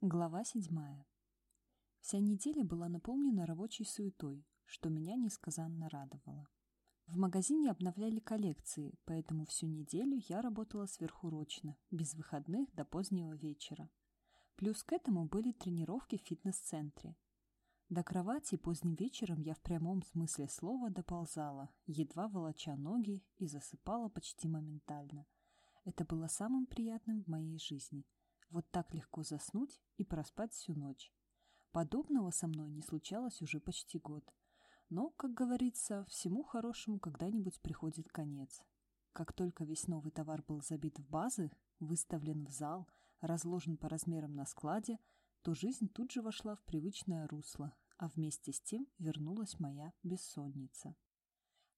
Глава седьмая. Вся неделя была наполнена рабочей суетой, что меня несказанно радовало. В магазине обновляли коллекции, поэтому всю неделю я работала сверхурочно, без выходных до позднего вечера. Плюс к этому были тренировки в фитнес-центре. До кровати поздним вечером я в прямом смысле слова доползала, едва волоча ноги и засыпала почти моментально. Это было самым приятным в моей жизни – вот так легко заснуть и проспать всю ночь. Подобного со мной не случалось уже почти год. Но, как говорится, всему хорошему когда-нибудь приходит конец. Как только весь новый товар был забит в базы, выставлен в зал, разложен по размерам на складе, то жизнь тут же вошла в привычное русло, а вместе с тем вернулась моя бессонница.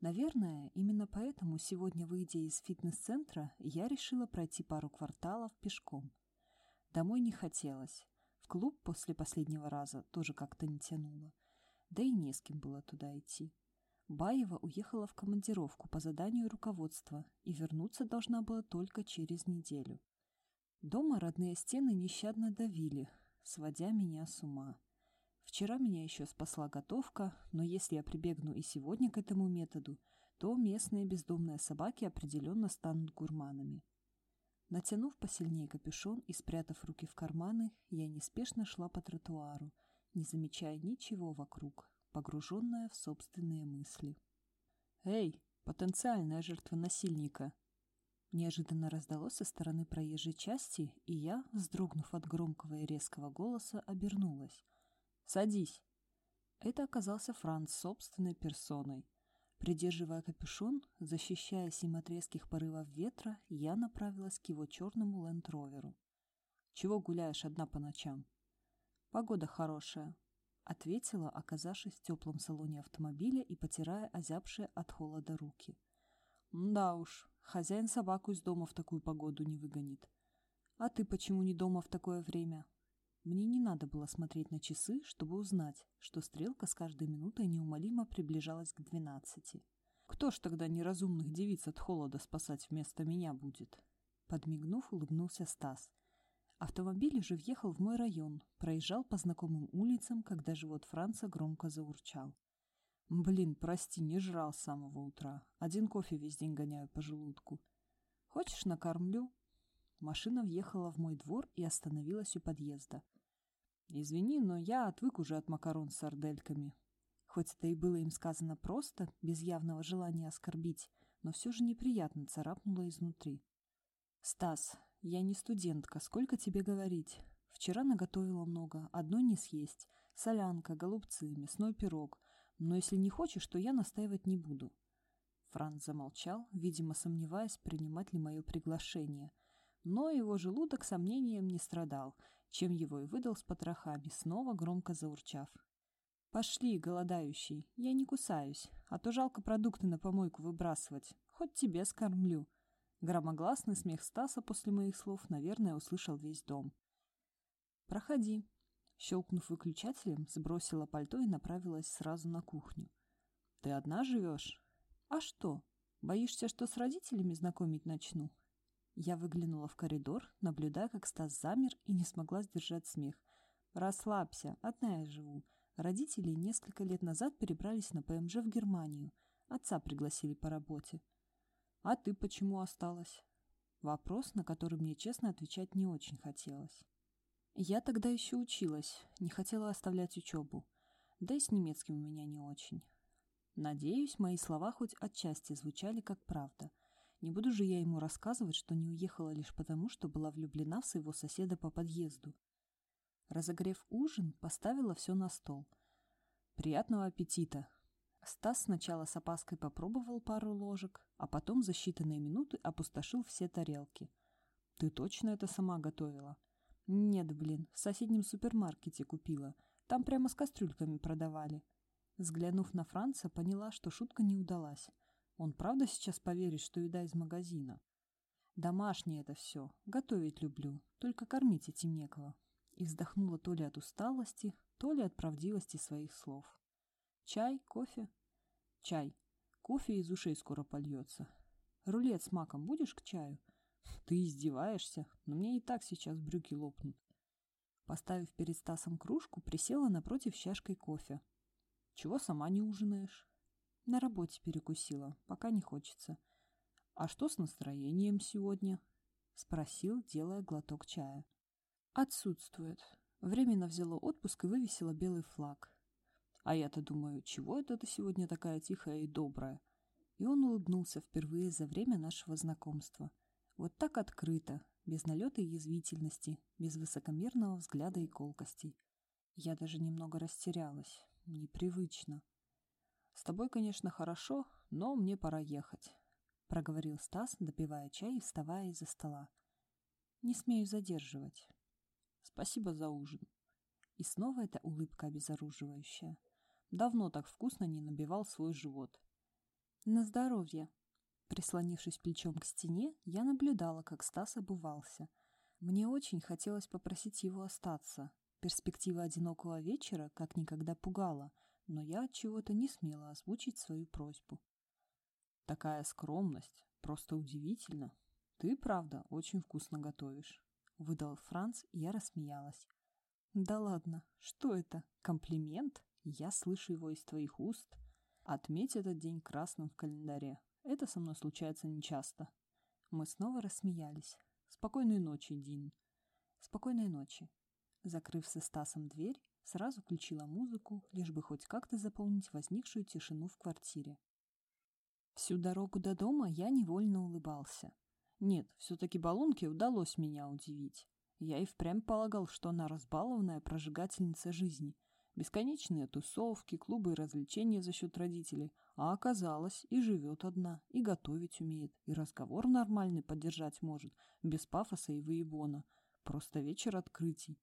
Наверное, именно поэтому сегодня, выйдя из фитнес-центра, я решила пройти пару кварталов пешком. Домой не хотелось. В клуб после последнего раза тоже как-то не тянуло. Да и не с кем было туда идти. Баева уехала в командировку по заданию руководства и вернуться должна была только через неделю. Дома родные стены нещадно давили, сводя меня с ума. Вчера меня еще спасла готовка, но если я прибегну и сегодня к этому методу, то местные бездомные собаки определенно станут гурманами. Натянув посильнее капюшон и спрятав руки в карманы, я неспешно шла по тротуару, не замечая ничего вокруг, погруженная в собственные мысли. «Эй, потенциальная жертва насильника!» Неожиданно раздалось со стороны проезжей части, и я, вздрогнув от громкого и резкого голоса, обернулась. «Садись!» Это оказался Франц собственной персоной. Придерживая капюшон, защищаясь им от резких порывов ветра, я направилась к его черному ленд-роверу. «Чего гуляешь одна по ночам?» «Погода хорошая», — ответила, оказавшись в теплом салоне автомобиля и потирая озябшие от холода руки. «Да уж, хозяин собаку из дома в такую погоду не выгонит. А ты почему не дома в такое время?» Мне не надо было смотреть на часы, чтобы узнать, что стрелка с каждой минутой неумолимо приближалась к двенадцати. «Кто ж тогда неразумных девиц от холода спасать вместо меня будет?» Подмигнув, улыбнулся Стас. Автомобиль уже въехал в мой район, проезжал по знакомым улицам, когда живот Франца громко заурчал. «Блин, прости, не жрал с самого утра. Один кофе весь день гоняю по желудку. Хочешь, накормлю?» Машина въехала в мой двор и остановилась у подъезда. «Извини, но я отвык уже от макарон с сардельками». Хоть это и было им сказано просто, без явного желания оскорбить, но все же неприятно царапнуло изнутри. «Стас, я не студентка, сколько тебе говорить? Вчера наготовила много, одной не съесть. Солянка, голубцы, мясной пирог. Но если не хочешь, то я настаивать не буду». Франц замолчал, видимо, сомневаясь, принимать ли мое приглашение – но его желудок сомнением не страдал, чем его и выдал с потрохами, снова громко заурчав. «Пошли, голодающий, я не кусаюсь, а то жалко продукты на помойку выбрасывать, хоть тебе скормлю». Громогласный смех Стаса после моих слов, наверное, услышал весь дом. «Проходи». Щелкнув выключателем, сбросила пальто и направилась сразу на кухню. «Ты одна живешь?» «А что? Боишься, что с родителями знакомить начну?» Я выглянула в коридор, наблюдая, как Стас замер и не смогла сдержать смех. «Расслабься, одна я живу. Родители несколько лет назад перебрались на ПМЖ в Германию. Отца пригласили по работе». «А ты почему осталась?» Вопрос, на который мне честно отвечать не очень хотелось. Я тогда еще училась, не хотела оставлять учебу. Да и с немецким у меня не очень. Надеюсь, мои слова хоть отчасти звучали как правда. Не буду же я ему рассказывать, что не уехала лишь потому, что была влюблена в своего соседа по подъезду. Разогрев ужин, поставила все на стол. «Приятного аппетита!» Стас сначала с опаской попробовал пару ложек, а потом за считанные минуты опустошил все тарелки. «Ты точно это сама готовила?» «Нет, блин, в соседнем супермаркете купила. Там прямо с кастрюльками продавали». Взглянув на Франца, поняла, что шутка не удалась. Он правда сейчас поверит, что еда из магазина? Домашнее это все. Готовить люблю. Только кормить этим некого. И вздохнула то ли от усталости, то ли от правдивости своих слов. Чай, кофе? Чай. Кофе из ушей скоро польется. Рулет с маком будешь к чаю? Ты издеваешься, но мне и так сейчас брюки лопнут. Поставив перед Стасом кружку, присела напротив чашкой кофе. «Чего сама не ужинаешь?» «На работе перекусила, пока не хочется». «А что с настроением сегодня?» — спросил, делая глоток чая. «Отсутствует. Временно взяла отпуск и вывесила белый флаг. А я-то думаю, чего это ты сегодня такая тихая и добрая?» И он улыбнулся впервые за время нашего знакомства. Вот так открыто, без налета язвительности, без высокомерного взгляда и колкостей. Я даже немного растерялась. Непривычно. «С тобой, конечно, хорошо, но мне пора ехать», — проговорил Стас, допивая чай и вставая из-за стола. «Не смею задерживать. Спасибо за ужин». И снова эта улыбка обезоруживающая. Давно так вкусно не набивал свой живот. «На здоровье!» Прислонившись плечом к стене, я наблюдала, как Стас обувался. Мне очень хотелось попросить его остаться. Перспектива одинокого вечера как никогда пугала, но я от чего-то не смела озвучить свою просьбу. Такая скромность, просто удивительно. Ты, правда, очень вкусно готовишь. Выдал Франц, и я рассмеялась. Да ладно, что это? Комплимент? Я слышу его из твоих уст. Отметь этот день красным в календаре. Это со мной случается нечасто. Мы снова рассмеялись. Спокойной ночи, Дин. Спокойной ночи. Закрыв со Стасом дверь, сразу включила музыку, лишь бы хоть как-то заполнить возникшую тишину в квартире. Всю дорогу до дома я невольно улыбался. Нет, все-таки баллонке удалось меня удивить. Я и впрямь полагал, что она разбалованная прожигательница жизни. Бесконечные тусовки, клубы и развлечения за счет родителей, а оказалось, и живет одна, и готовить умеет, и разговор нормальный поддержать может, без пафоса и выебона. Просто вечер открытий.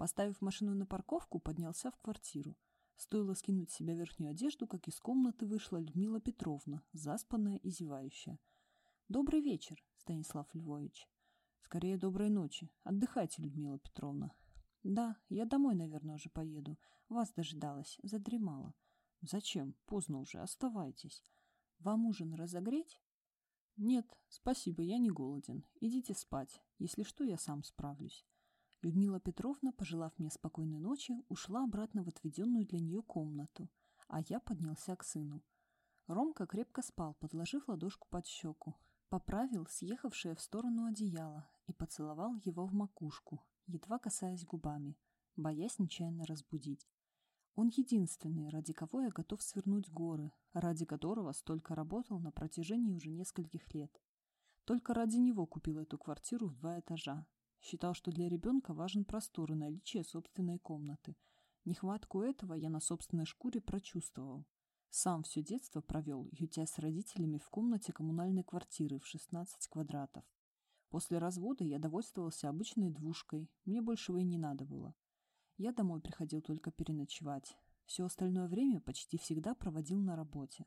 Поставив машину на парковку, поднялся в квартиру. Стоило скинуть с себя верхнюю одежду, как из комнаты вышла Людмила Петровна, заспанная и зевающая. «Добрый вечер, Станислав Львович». «Скорее, доброй ночи. Отдыхайте, Людмила Петровна». «Да, я домой, наверное, уже поеду. Вас дожидалась, задремала». «Зачем? Поздно уже, оставайтесь. Вам ужин разогреть?» «Нет, спасибо, я не голоден. Идите спать. Если что, я сам справлюсь». Людмила Петровна, пожелав мне спокойной ночи, ушла обратно в отведенную для нее комнату, а я поднялся к сыну. Ромка крепко спал, подложив ладошку под щеку, поправил съехавшее в сторону одеяло и поцеловал его в макушку, едва касаясь губами, боясь нечаянно разбудить. Он единственный, ради кого я готов свернуть горы, ради которого столько работал на протяжении уже нескольких лет. Только ради него купил эту квартиру в два этажа. Считал, что для ребенка важен простор и наличие собственной комнаты. Нехватку этого я на собственной шкуре прочувствовал. Сам все детство провел, ютясь с родителями в комнате коммунальной квартиры в 16 квадратов. После развода я довольствовался обычной двушкой, мне большего и не надо было. Я домой приходил только переночевать. Все остальное время почти всегда проводил на работе.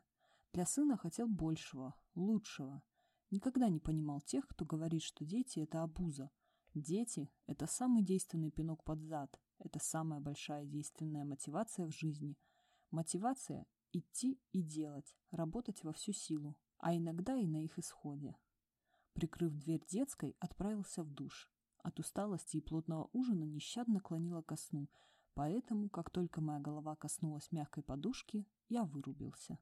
Для сына хотел большего, лучшего. Никогда не понимал тех, кто говорит, что дети – это обуза. Дети – это самый действенный пинок под зад. Это самая большая действенная мотивация в жизни. Мотивация – идти и делать, работать во всю силу, а иногда и на их исходе. Прикрыв дверь детской, отправился в душ. От усталости и плотного ужина нещадно клонила ко сну, поэтому, как только моя голова коснулась мягкой подушки, я вырубился.